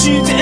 she did.